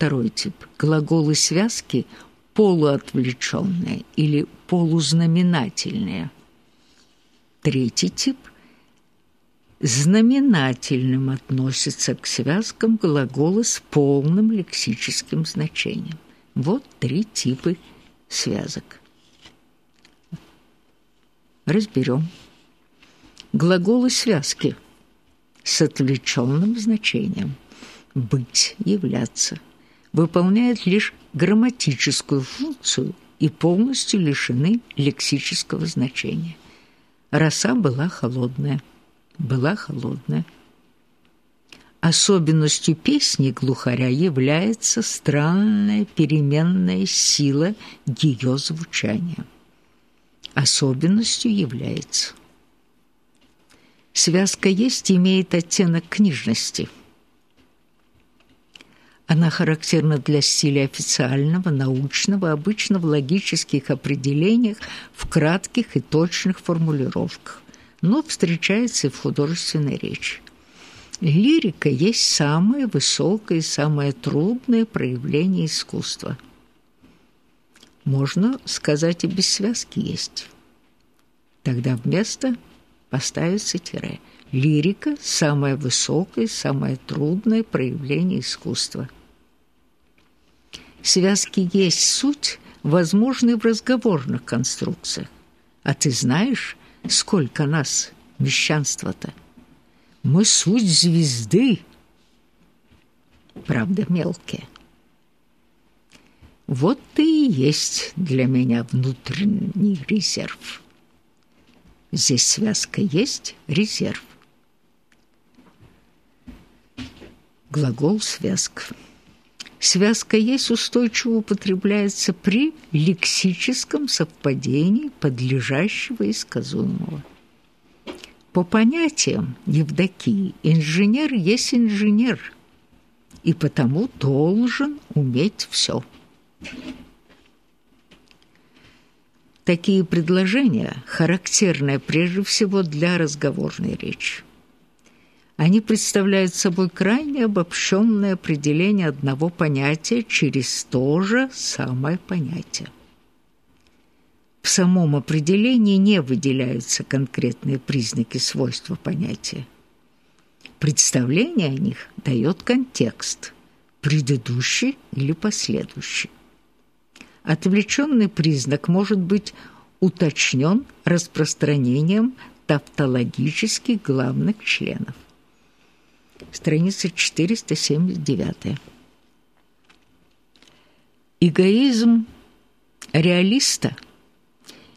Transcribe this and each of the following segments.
Второй тип. Глаголы связки полуотвлечённые или полузнаменательные. Третий тип знаменательным относится к связкам глагола с полным лексическим значением. Вот три типа связок. Разберем. Глаголы связки с отвлечённым значением быть, являться выполняют лишь грамматическую функцию и полностью лишены лексического значения. Роса была холодная была холодная. Особенностью песни глухаря является странная переменная сила ее звучания. Особенностью является связка есть имеет оттенок книжности. Она характерна для стиля официального, научного, обычно в логических определениях, в кратких и точных формулировках но встречается и в художественной речи. Лирика есть самое высокое и самое трудное проявление искусства. Можно сказать, и без связки есть. Тогда вместо поставится тире. Лирика – самое высокое, самое трудное проявление искусства. Связки есть суть, возможны в разговорных конструкциях. А ты знаешь, Сколько нас, мещанства-то? Мы суть звезды, правда, мелкие. Вот ты и есть для меня внутренний резерв. Здесь связка есть, резерв. Глагол связка. Связка есть устойчиво употребляется при лексическом совпадении подлежащего и сказуемого. По понятиям Евдокии инженер есть инженер и потому должен уметь все. Такие предложения характерны прежде всего для разговорной речи. Они представляют собой крайне обобщенное определение одного понятия через то же самое понятие. В самом определении не выделяются конкретные признаки свойства понятия. Представление о них дает контекст, предыдущий или последующий. Отвлеченный признак может быть уточнен распространением тавтологических главных членов страница 479. Эгоизм реалиста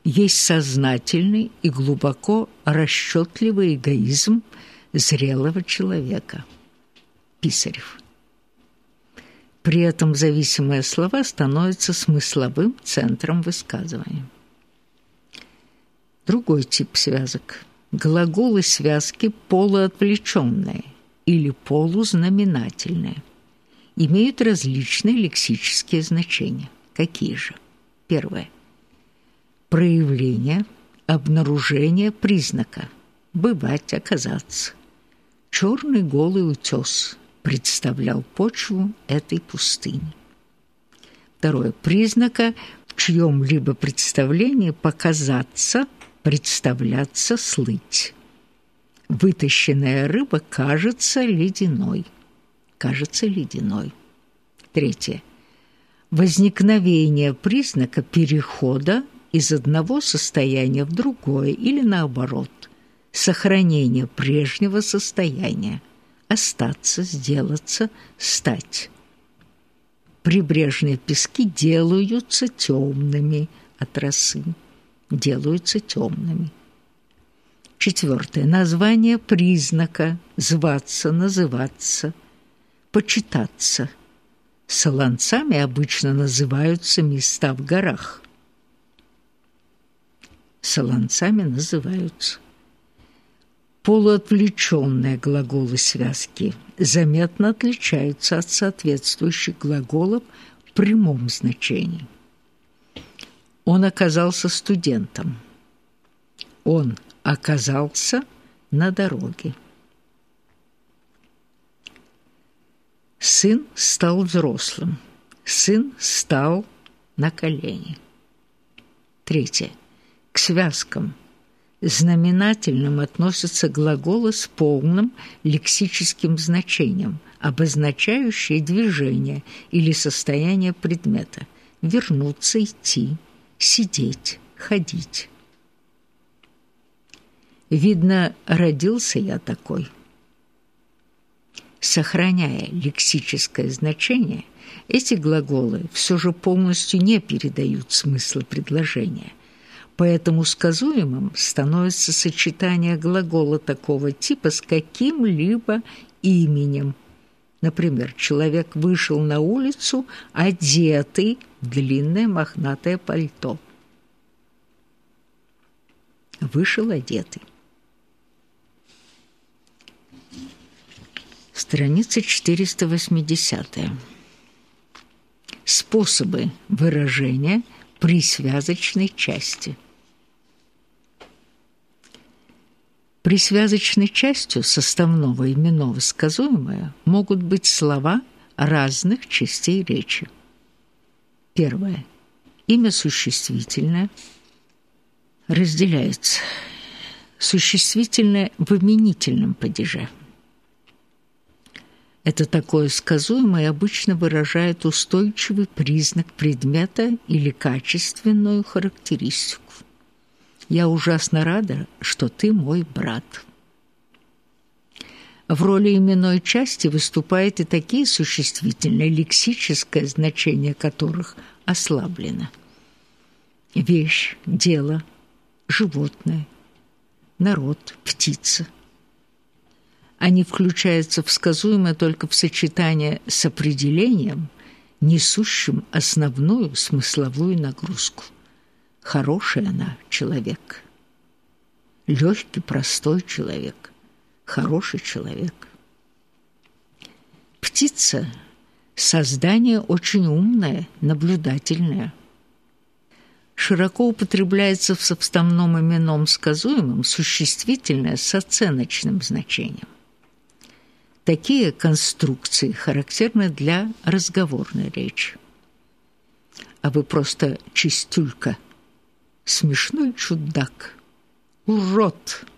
есть сознательный и глубоко расчетливый эгоизм зрелого человека. Писарев. При этом зависимые слова становятся смысловым центром высказывания. Другой тип связок. Глаголы связки полуотвлечённые или полузнаменательные, имеют различные лексические значения. Какие же? Первое. Проявление, обнаружение признака. Бывать, оказаться. Черный голый утес представлял почву этой пустыни. Второе. Признака в чьем-либо представлении показаться, представляться, слыть. Вытащенная рыба кажется ледяной. Кажется ледяной. Третье. Возникновение признака перехода из одного состояния в другое или наоборот. Сохранение прежнего состояния. Остаться, сделаться, стать. Прибрежные пески делаются темными от росы. Делаются темными. Четвертое. Название признака зваться, называться, почитаться. Солонцами обычно называются места в горах. Солонцами называются полуотвлечённые глаголы связки заметно отличаются от соответствующих глаголов в прямом значении. Он оказался студентом. Он оказался на дороге. Сын стал взрослым. Сын стал на колени. Третье. К связкам. Знаменательным относятся глаголы с полным лексическим значением, обозначающие движение или состояние предмета. Вернуться, идти, сидеть, ходить. Видно, родился я такой. Сохраняя лексическое значение, эти глаголы все же полностью не передают смысла предложения. Поэтому сказуемым становится сочетание глагола такого типа с каким-либо именем. Например, человек вышел на улицу, одетый в длинное мохнатое пальто. Вышел одетый. Страница 480. Способы выражения присвязочной части. Присвязочной частью составного именного сказуемое могут быть слова разных частей речи. Первое. Имя существительное разделяется. Существительное в именительном падеже – это такое сказуемое обычно выражает устойчивый признак предмета или качественную характеристику. «Я ужасно рада, что ты мой брат». В роли именной части выступают и такие существительные, лексическое значение которых ослаблено. Вещь, дело, животное, народ, птица – они включаются в сказуемое только в сочетание с определением, несущим основную смысловую нагрузку. Хороший она человек. Лёгкий, простой человек. Хороший человек. Птица – создание очень умное, наблюдательное. Широко употребляется в составном именном сказуемом существительное с оценочным значением. Такие конструкции характерны для разговорной речи. А вы просто чистюлька, смешной чудак, урод –